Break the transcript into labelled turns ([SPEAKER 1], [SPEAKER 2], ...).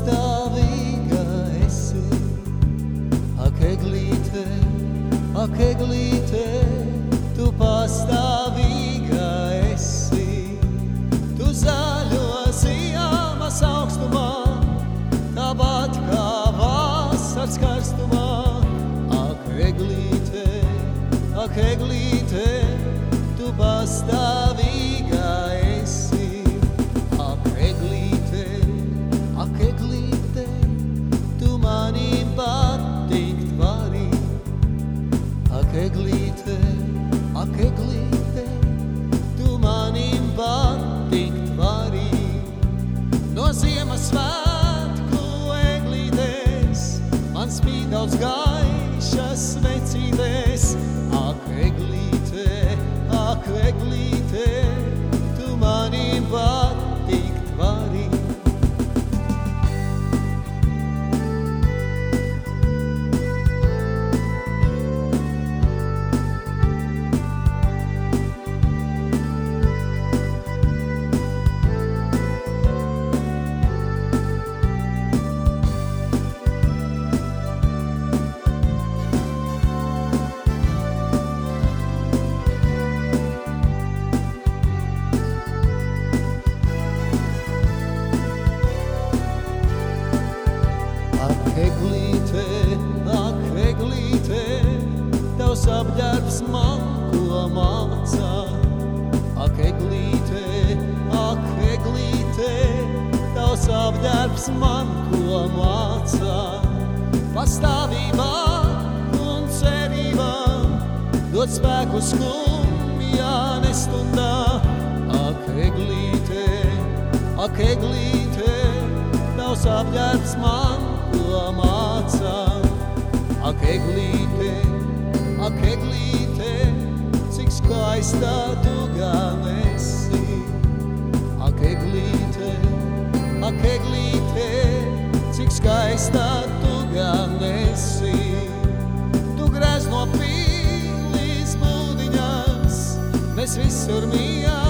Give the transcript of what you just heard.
[SPEAKER 1] pastāvīga esi. Ak, eglīte, ak, eglīte, tu pastāvīga esi. Tu zaļo ziemas augstumā, tāpat kā vasaras karstumā. Ak, eglīte, ak, eglīte, ak, tavs apģērbs man ko mācā. Ak, eglīte, ak, eglīte, tavs apģērbs man ko mācā. Pastāvībā un cerībā dod spēku skumjā nestundā. Ak, eglīte, ak, eglīte, tavs apģērbs man ko mācā. Ak, eglīte, skaista tu gan esi. Ak, eglīte, ak, eglīte, cik skaista tu gan esi. Tu grēzno pīlis būdiņas, nes visur mieru